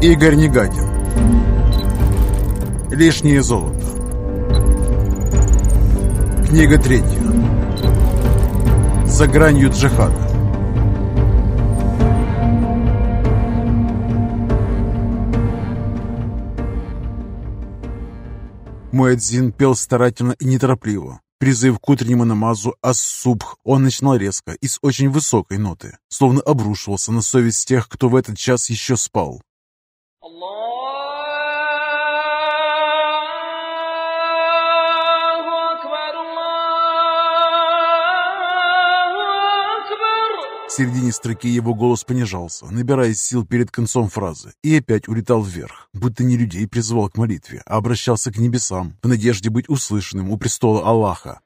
Игорь Негатин. Лишнее золото. Книга третья. За гранью джихада Муэдзин пел старательно и неторопливо. Призыв к утреннему намазу ас-субх он начинал резко и с очень высокой ноты, словно обрушивался на совесть тех, кто в этот час еще спал. Середине строки его голос понижался, набирая сил перед концом фразы, и опять улетал вверх, будто не людей призывал к молитве, а обращался к небесам, в надежде быть услышанным у престола Аллаха.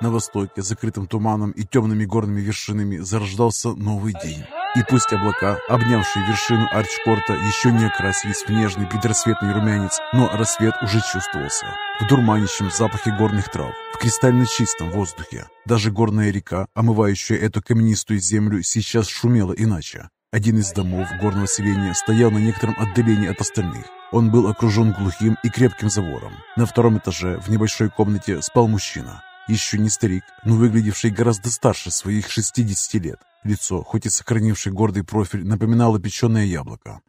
На востоке, закрытым туманом и темными горными вершинами, зарождался новый день. И пусть облака, обнявшие вершину Арчкорта, еще не окрасились в нежный предрассветный румянец, но рассвет уже чувствовался. В дурманящем запахе горных трав, в кристально чистом воздухе. Даже горная река, омывающая эту каменистую землю, сейчас шумела иначе. Один из домов горного селения стоял на некотором отдалении от остальных. Он был окружен глухим и крепким забором. На втором этаже в небольшой комнате спал мужчина. Еще не старик, но выглядевший гораздо старше своих 60 лет. Лицо, хоть и сохранивший гордый профиль, напоминало печеное яблоко.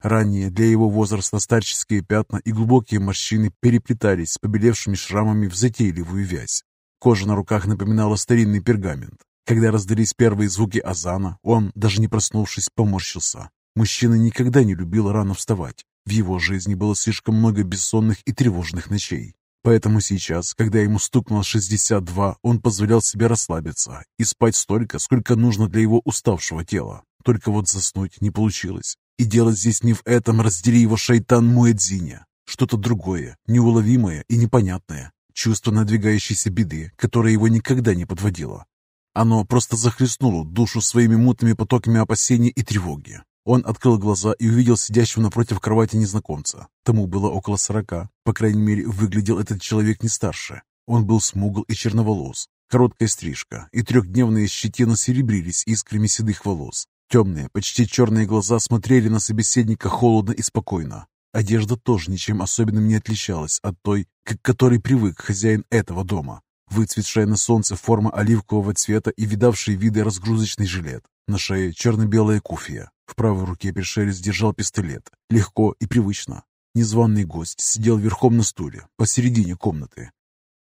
Ранее для его возраста старческие пятна и глубокие морщины переплетались с побелевшими шрамами в затейливую вязь. Кожа на руках напоминала старинный пергамент. Когда раздались первые звуки азана, он, даже не проснувшись, поморщился. Мужчина никогда не любил рано вставать. В его жизни было слишком много бессонных и тревожных ночей. Поэтому сейчас, когда ему стукнуло 62, он позволял себе расслабиться и спать столько, сколько нужно для его уставшего тела. Только вот заснуть не получилось. И дело здесь не в этом раздели его шайтан Муэдзине. Что-то другое, неуловимое и непонятное. Чувство надвигающейся беды, которое его никогда не подводило. Оно просто захлестнуло душу своими мутными потоками опасений и тревоги. Он открыл глаза и увидел сидящего напротив кровати незнакомца. Тому было около сорока. По крайней мере, выглядел этот человек не старше. Он был смугл и черноволос. Короткая стрижка и трехдневные щетина серебрились искрами седых волос. Темные, почти черные глаза смотрели на собеседника холодно и спокойно. Одежда тоже ничем особенным не отличалась от той, к которой привык хозяин этого дома. Выцветшая на солнце форма оливкового цвета и видавший виды разгрузочный жилет. На шее черно-белая куфия. В правой руке пришелец держал пистолет. Легко и привычно. Незваный гость сидел верхом на стуле, посередине комнаты.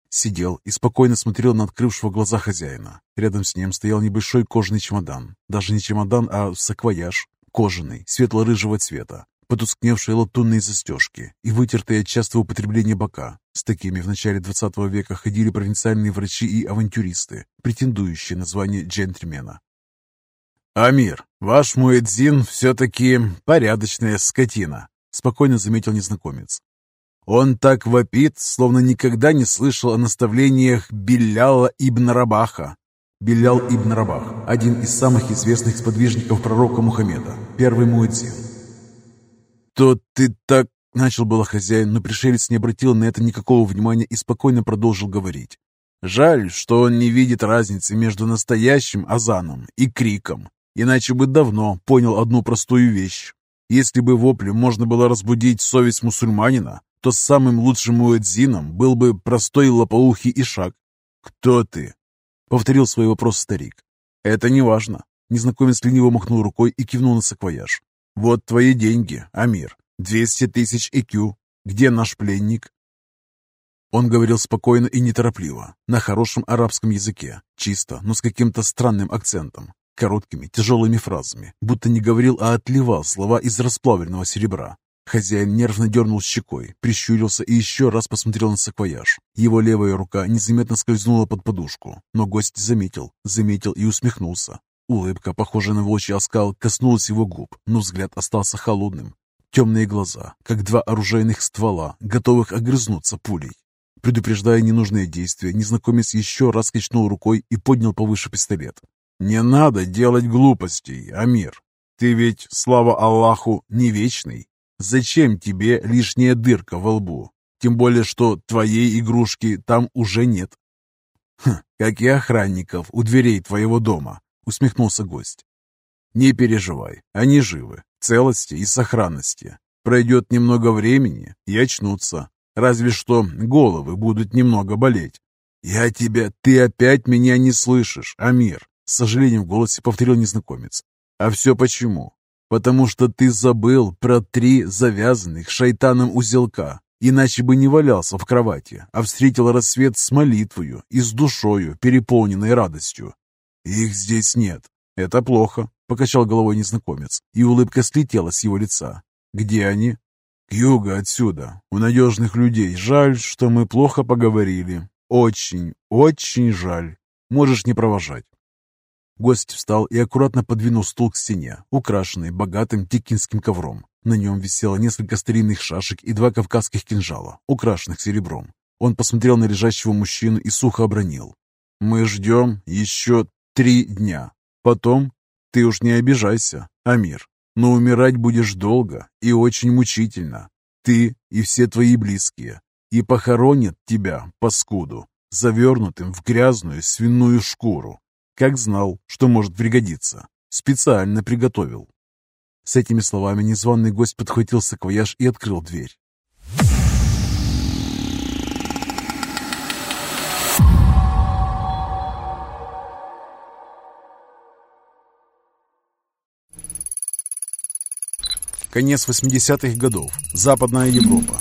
Сидел и спокойно смотрел на открывшего глаза хозяина. Рядом с ним стоял небольшой кожаный чемодан. Даже не чемодан, а саквояж. Кожаный, светло-рыжего цвета. Потускневшие латунные застежки и вытертые от частого употребления бока. С такими в начале 20 века ходили провинциальные врачи и авантюристы, претендующие на звание джентльмена. «Амир, ваш Муэдзин все-таки порядочная скотина», — спокойно заметил незнакомец. «Он так вопит, словно никогда не слышал о наставлениях Беляла ибн Рабаха». Белял ибн Рабах – один из самых известных сподвижников пророка Мухаммеда, первый Муэдзин. «То ты так...» — начал было хозяин, но пришелец не обратил на это никакого внимания и спокойно продолжил говорить. «Жаль, что он не видит разницы между настоящим азаном и криком. Иначе бы давно понял одну простую вещь. Если бы воплем можно было разбудить совесть мусульманина, то самым лучшим муэдзином был бы простой лопоухий ишак. «Кто ты?» — повторил свой вопрос старик. «Это не важно». Незнакомец лениво махнул рукой и кивнул на саквояж. «Вот твои деньги, Амир. Двести тысяч ЭКЮ. Где наш пленник?» Он говорил спокойно и неторопливо, на хорошем арабском языке, чисто, но с каким-то странным акцентом. Короткими, тяжелыми фразами, будто не говорил, а отливал слова из расплавленного серебра. Хозяин нервно дернул щекой, прищурился и еще раз посмотрел на саквояж. Его левая рука незаметно скользнула под подушку, но гость заметил, заметил и усмехнулся. Улыбка, похожая на волчий оскал, коснулась его губ, но взгляд остался холодным. Темные глаза, как два оружейных ствола, готовых огрызнуться пулей. Предупреждая ненужные действия, незнакомец еще раз качнул рукой и поднял повыше пистолет. «Не надо делать глупостей, Амир. Ты ведь, слава Аллаху, не вечный. Зачем тебе лишняя дырка во лбу? Тем более, что твоей игрушки там уже нет. Хм, как и охранников у дверей твоего дома, усмехнулся гость. Не переживай, они живы, в целости и сохранности. Пройдет немного времени и очнутся. Разве что головы будут немного болеть. «Я тебя... Ты опять меня не слышишь, Амир!» С сожалением в голосе повторил незнакомец. «А все почему? Потому что ты забыл про три завязанных шайтаном узелка, иначе бы не валялся в кровати, а встретил рассвет с молитвою и с душою, переполненной радостью. Их здесь нет. Это плохо, покачал головой незнакомец, и улыбка слетела с его лица. Где они? К югу отсюда, у надежных людей. Жаль, что мы плохо поговорили. Очень, очень жаль. Можешь не провожать. Гость встал и аккуратно подвинул стул к стене, украшенный богатым текинским ковром. На нем висело несколько старинных шашек и два кавказских кинжала, украшенных серебром. Он посмотрел на лежащего мужчину и сухо обронил. «Мы ждем еще три дня. Потом ты уж не обижайся, Амир, но умирать будешь долго и очень мучительно. Ты и все твои близкие. И похоронят тебя, паскуду, завернутым в грязную свиную шкуру. Как знал, что может пригодиться. Специально приготовил. С этими словами незваный гость подхватил саквояж и открыл дверь. Конец 80-х годов. Западная Европа.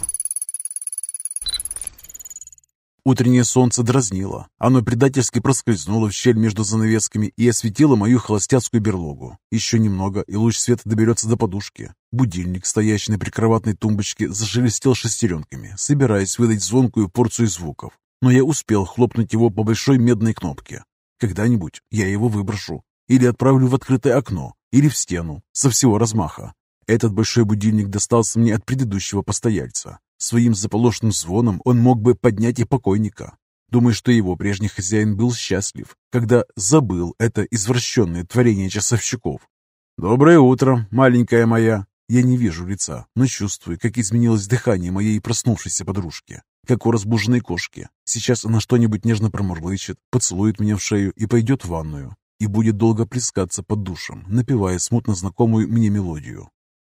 Утреннее солнце дразнило. Оно предательски проскользнуло в щель между занавесками и осветило мою холостяцкую берлогу. Еще немного, и луч света доберется до подушки. Будильник, стоящий на прикроватной тумбочке, зашелестел шестеренками, собираясь выдать звонкую порцию звуков. Но я успел хлопнуть его по большой медной кнопке. Когда-нибудь я его выброшу. Или отправлю в открытое окно, или в стену, со всего размаха. Этот большой будильник достался мне от предыдущего постояльца. Своим заполошенным звоном он мог бы поднять и покойника. Думаю, что его прежний хозяин был счастлив, когда забыл это извращенное творение часовщиков. «Доброе утро, маленькая моя!» Я не вижу лица, но чувствую, как изменилось дыхание моей проснувшейся подружки, как у разбуженной кошки. Сейчас она что-нибудь нежно промурлычет, поцелует меня в шею и пойдет в ванную, и будет долго плескаться под душем, напевая смутно знакомую мне мелодию.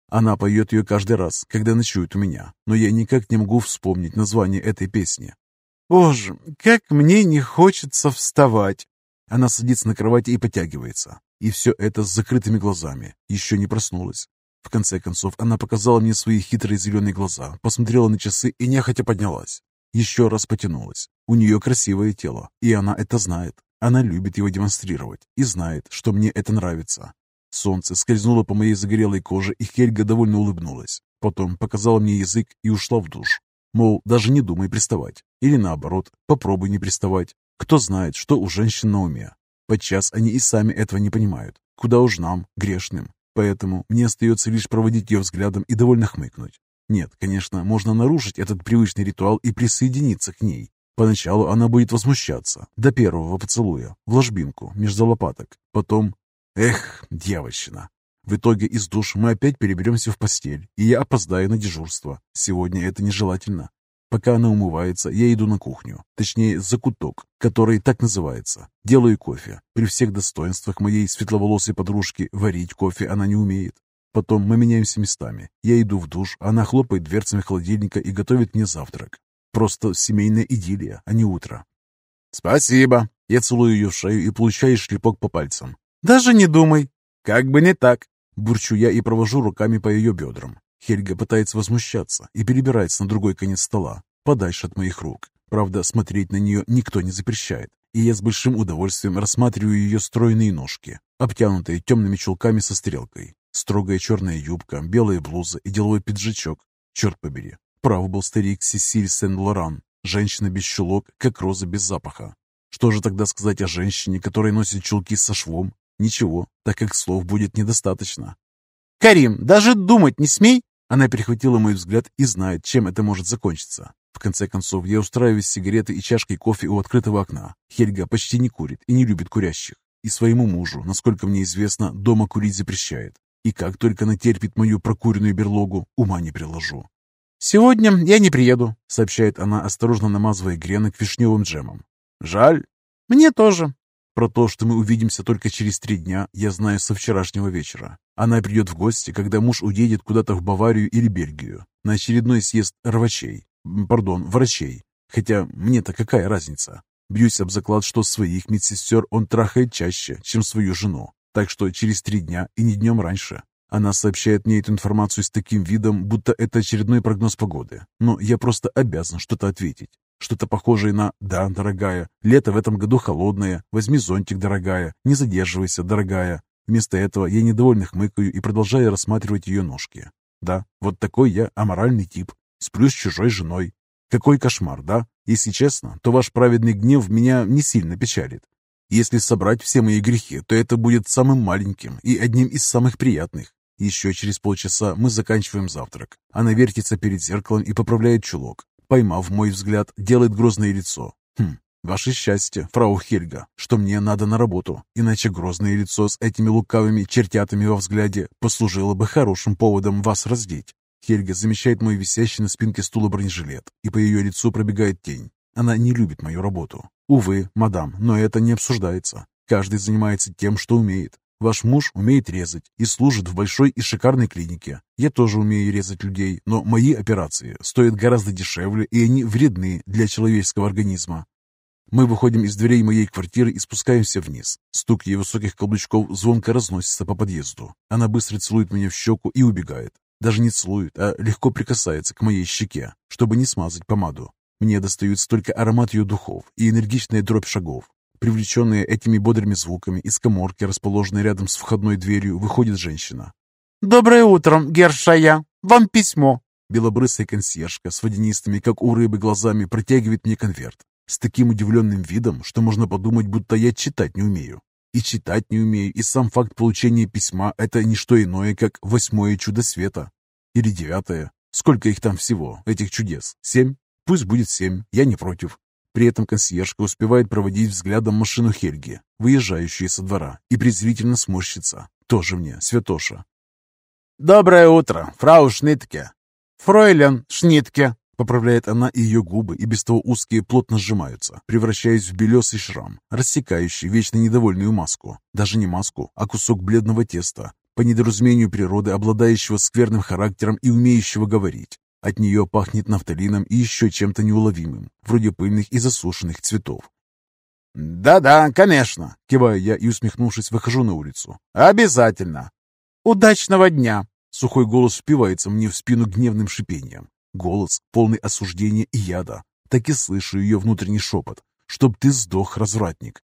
Она поет ее каждый раз, когда ночует у меня, но я никак не могу вспомнить название этой песни. «Боже, как мне не хочется вставать!» Она садится на кровати и потягивается. И все это с закрытыми глазами. Еще не проснулась. В конце концов, она показала мне свои хитрые зеленые глаза, посмотрела на часы и нехотя поднялась. Еще раз потянулась. У нее красивое тело, и она это знает. Она любит его демонстрировать и знает, что мне это нравится. Солнце скользнуло по моей загорелой коже, и Хельга довольно улыбнулась. Потом показала мне язык и ушла в душ. Мол, даже не думай приставать. Или наоборот, попробуй не приставать. Кто знает, что у женщин на уме. Подчас они и сами этого не понимают. Куда уж нам, грешным. Поэтому мне остается лишь проводить ее взглядом и довольно хмыкнуть. Нет, конечно, можно нарушить этот привычный ритуал и присоединиться к ней. Поначалу она будет возмущаться, до первого поцелуя, в ложбинку, между лопаток. Потом Эх, дьявольщина. В итоге из душ мы опять переберемся в постель, и я опоздаю на дежурство. Сегодня это нежелательно. Пока она умывается, я иду на кухню, точнее, за куток, который так называется. Делаю кофе. При всех достоинствах моей светловолосой подружки варить кофе она не умеет. Потом мы меняемся местами. Я иду в душ, она хлопает дверцами холодильника и готовит мне завтрак. Просто семейная идиллия, а не утро. «Спасибо!» Я целую ее в шею и получаю шлепок по пальцам. «Даже не думай!» «Как бы не так!» Бурчу я и провожу руками по ее бедрам. Хельга пытается возмущаться и перебирается на другой конец стола, подальше от моих рук. Правда, смотреть на нее никто не запрещает, и я с большим удовольствием рассматриваю ее стройные ножки, обтянутые темными чулками со стрелкой. Строгая черная юбка, белая блуза и деловой пиджачок. Черт побери, прав был старик Сесиль Сен-Лоран. Женщина без чулок, как роза без запаха. Что же тогда сказать о женщине, которая носит чулки со швом, Ничего, так как слов будет недостаточно. «Карим, даже думать не смей!» Она перехватила мой взгляд и знает, чем это может закончиться. В конце концов, я устраиваюсь с сигаретой и чашкой кофе у открытого окна. Хельга почти не курит и не любит курящих. И своему мужу, насколько мне известно, дома курить запрещает. И как только она терпит мою прокуренную берлогу, ума не приложу. «Сегодня я не приеду», — сообщает она, осторожно намазывая гренок вишневым джемом. «Жаль». «Мне тоже». Про то, что мы увидимся только через три дня, я знаю со вчерашнего вечера. Она придет в гости, когда муж уедет куда-то в Баварию или Бельгию на очередной съезд рвачей, пардон, врачей. Хотя мне-то какая разница? Бьюсь об заклад, что своих медсестер он трахает чаще, чем свою жену. Так что через три дня и не днем раньше. Она сообщает мне эту информацию с таким видом, будто это очередной прогноз погоды. Но я просто обязан что-то ответить. Что-то похожее на «Да, дорогая, лето в этом году холодное, возьми зонтик, дорогая, не задерживайся, дорогая». Вместо этого я недовольно хмыкаю и продолжаю рассматривать ее ножки. Да, вот такой я аморальный тип. Сплю с чужой женой. Какой кошмар, да? Если честно, то ваш праведный гнев меня не сильно печалит. Если собрать все мои грехи, то это будет самым маленьким и одним из самых приятных. Еще через полчаса мы заканчиваем завтрак. Она вертится перед зеркалом и поправляет чулок. Поймав мой взгляд, делает грозное лицо. Хм, ваше счастье, фрау Хельга, что мне надо на работу, иначе грозное лицо с этими лукавыми чертятами во взгляде послужило бы хорошим поводом вас раздеть. Хельга замечает мой висящий на спинке стула бронежилет, и по ее лицу пробегает тень. Она не любит мою работу. Увы, мадам, но это не обсуждается. Каждый занимается тем, что умеет. Ваш муж умеет резать и служит в большой и шикарной клинике. Я тоже умею резать людей, но мои операции стоят гораздо дешевле, и они вредны для человеческого организма. Мы выходим из дверей моей квартиры и спускаемся вниз. Стук ее высоких каблучков звонко разносится по подъезду. Она быстро целует меня в щеку и убегает. Даже не целует, а легко прикасается к моей щеке, чтобы не смазать помаду. Мне достаются только аромат ее духов и энергичная дробь шагов. Привлеченная этими бодрыми звуками, из коморки, расположенной рядом с входной дверью, выходит женщина. «Доброе утро, Гершая! Вам письмо!» Белобрысая консьержка с водянистыми, как у рыбы, глазами протягивает мне конверт. С таким удивленным видом, что можно подумать, будто я читать не умею. И читать не умею, и сам факт получения письма – это не что иное, как восьмое чудо света. Или девятое. Сколько их там всего, этих чудес? Семь? Пусть будет семь, я не против. При этом консьержка успевает проводить взглядом машину Хельги, выезжающую со двора, и презрительно сморщится. Тоже мне, святоша. «Доброе утро, фрау Шнитке!» «Фройлен Шнитке!» Поправляет она, и ее губы, и без того узкие, плотно сжимаются, превращаясь в белесый шрам, рассекающий вечно недовольную маску. Даже не маску, а кусок бледного теста, по недоразумению природы, обладающего скверным характером и умеющего говорить. От нее пахнет нафталином и еще чем-то неуловимым, вроде пыльных и засушенных цветов. «Да-да, конечно», — киваю я и, усмехнувшись, выхожу на улицу. «Обязательно». «Удачного дня!» Сухой голос впивается мне в спину гневным шипением. Голос, полный осуждения и яда. Так и слышу ее внутренний шепот. «Чтоб ты сдох, развратник!»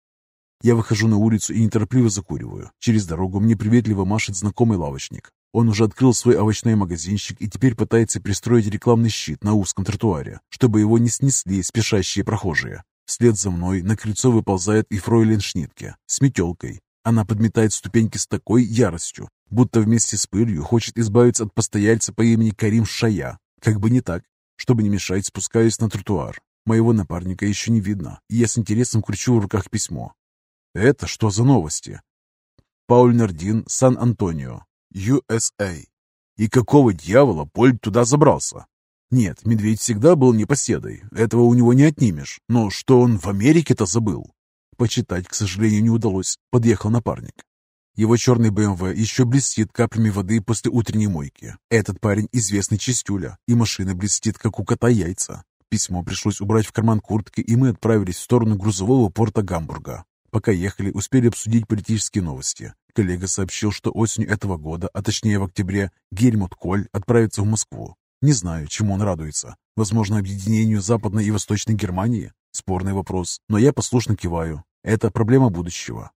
Я выхожу на улицу и неторопливо закуриваю. Через дорогу мне приветливо машет знакомый лавочник. Он уже открыл свой овощной магазинчик и теперь пытается пристроить рекламный щит на узком тротуаре, чтобы его не снесли спешащие прохожие. Вслед за мной на крыльцо выползает и фройлен Шнитке с метелкой. Она подметает ступеньки с такой яростью, будто вместе с пылью хочет избавиться от постояльца по имени Карим Шая. Как бы не так. Чтобы не мешать, спускаюсь на тротуар. Моего напарника еще не видно, и я с интересом кручу в руках письмо. Это что за новости? Пауль Нардин, Сан-Антонио. USA. И какого дьявола Поль туда забрался? Нет, медведь всегда был непоседой, этого у него не отнимешь. Но что он в Америке-то забыл? Почитать, к сожалению, не удалось. Подъехал напарник. Его черный БМВ еще блестит каплями воды после утренней мойки. Этот парень известный чистюля, и машина блестит, как у кота яйца. Письмо пришлось убрать в карман куртки, и мы отправились в сторону грузового порта Гамбурга. Пока ехали, успели обсудить политические новости. Коллега сообщил, что осенью этого года, а точнее в октябре, Гельмут Коль отправится в Москву. Не знаю, чему он радуется. Возможно, объединению Западной и Восточной Германии? Спорный вопрос, но я послушно киваю. Это проблема будущего.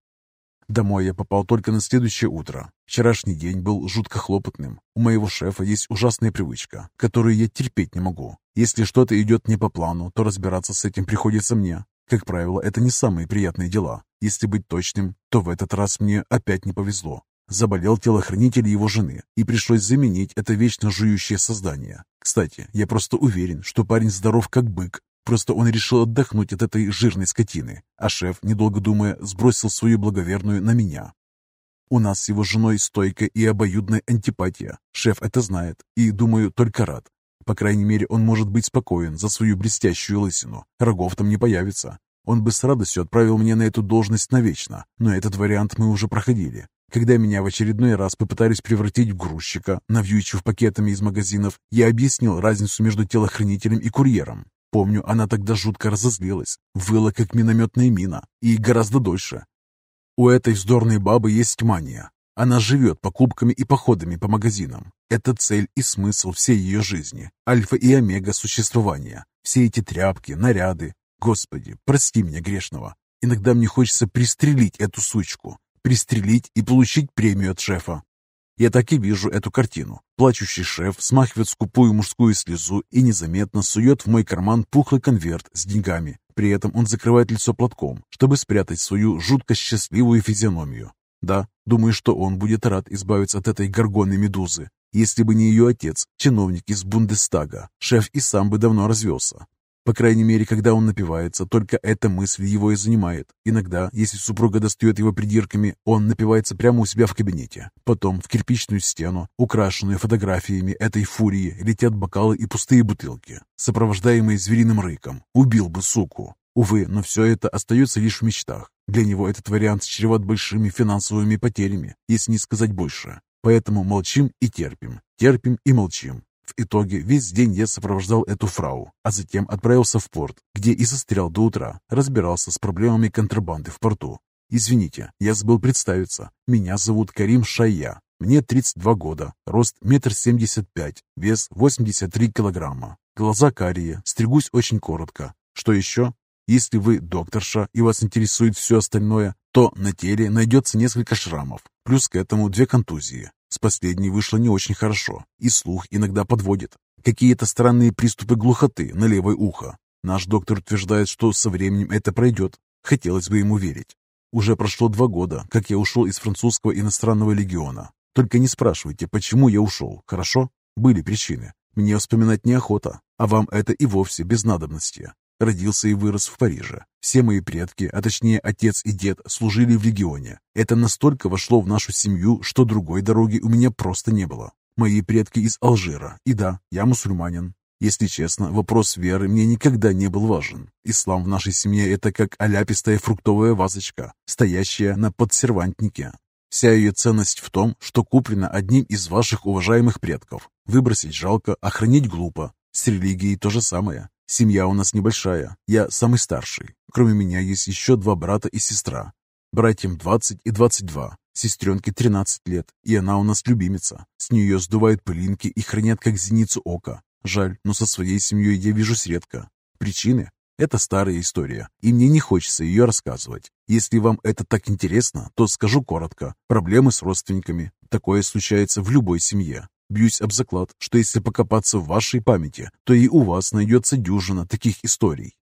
Домой я попал только на следующее утро. Вчерашний день был жутко хлопотным. У моего шефа есть ужасная привычка, которую я терпеть не могу. Если что-то идет не по плану, то разбираться с этим приходится мне. Как правило, это не самые приятные дела. Если быть точным, то в этот раз мне опять не повезло. Заболел телохранитель его жены, и пришлось заменить это вечно жующее создание. Кстати, я просто уверен, что парень здоров как бык, просто он решил отдохнуть от этой жирной скотины, а шеф, недолго думая, сбросил свою благоверную на меня. У нас с его женой стойкая и обоюдная антипатия. Шеф это знает и, думаю, только рад. По крайней мере, он может быть спокоен за свою блестящую лысину. Рогов там не появится. Он бы с радостью отправил меня на эту должность навечно, но этот вариант мы уже проходили. Когда меня в очередной раз попытались превратить в грузчика, навьючив пакетами из магазинов, я объяснил разницу между телохранителем и курьером. Помню, она тогда жутко разозлилась, выла как минометная мина, и гораздо дольше. У этой вздорной бабы есть мания. Она живет покупками и походами по магазинам. Это цель и смысл всей ее жизни, альфа и омега существования. Все эти тряпки, наряды. Господи, прости меня грешного. Иногда мне хочется пристрелить эту сучку. Пристрелить и получить премию от шефа. Я так и вижу эту картину. Плачущий шеф смахивает скупую мужскую слезу и незаметно сует в мой карман пухлый конверт с деньгами. При этом он закрывает лицо платком, чтобы спрятать свою жутко счастливую физиономию. Да, думаю, что он будет рад избавиться от этой горгонной медузы. Если бы не ее отец, чиновник из Бундестага, шеф и сам бы давно развелся. По крайней мере, когда он напивается, только эта мысль его и занимает. Иногда, если супруга достает его придирками, он напивается прямо у себя в кабинете. Потом в кирпичную стену, украшенную фотографиями этой фурии, летят бокалы и пустые бутылки, сопровождаемые звериным рыком. Убил бы суку. Увы, но все это остается лишь в мечтах. Для него этот вариант чреват большими финансовыми потерями, если не сказать больше. Поэтому молчим и терпим, терпим и молчим. В итоге весь день я сопровождал эту фрау, а затем отправился в порт, где и застрял до утра, разбирался с проблемами контрабанды в порту. Извините, я забыл представиться. Меня зовут Карим Шайя. Мне 32 года, рост 1,75 м, вес 83 килограмма. Глаза карие, стригусь очень коротко. Что еще? Если вы докторша и вас интересует все остальное, то на теле найдется несколько шрамов, плюс к этому две контузии. С последней вышло не очень хорошо, и слух иногда подводит. Какие-то странные приступы глухоты на левое ухо. Наш доктор утверждает, что со временем это пройдет. Хотелось бы ему верить. Уже прошло два года, как я ушел из французского иностранного легиона. Только не спрашивайте, почему я ушел, хорошо? Были причины. Мне вспоминать неохота, а вам это и вовсе без надобности. Родился и вырос в Париже. Все мои предки, а точнее отец и дед, служили в регионе. Это настолько вошло в нашу семью, что другой дороги у меня просто не было. Мои предки из Алжира. И да, я мусульманин. Если честно, вопрос веры мне никогда не был важен. Ислам в нашей семье – это как оляпистая фруктовая вазочка, стоящая на подсервантнике. Вся ее ценность в том, что куплена одним из ваших уважаемых предков. Выбросить жалко, а хранить глупо. С религией то же самое. Семья у нас небольшая, я самый старший. Кроме меня есть еще два брата и сестра. Братьям 20 и 22, сестренке 13 лет, и она у нас любимица. С нее сдувают пылинки и хранят как зеницу ока. Жаль, но со своей семьей я вижусь редко. Причины? Это старая история, и мне не хочется ее рассказывать. Если вам это так интересно, то скажу коротко. Проблемы с родственниками. Такое случается в любой семье. Бьюсь об заклад, что если покопаться в вашей памяти, то и у вас найдется дюжина таких историй.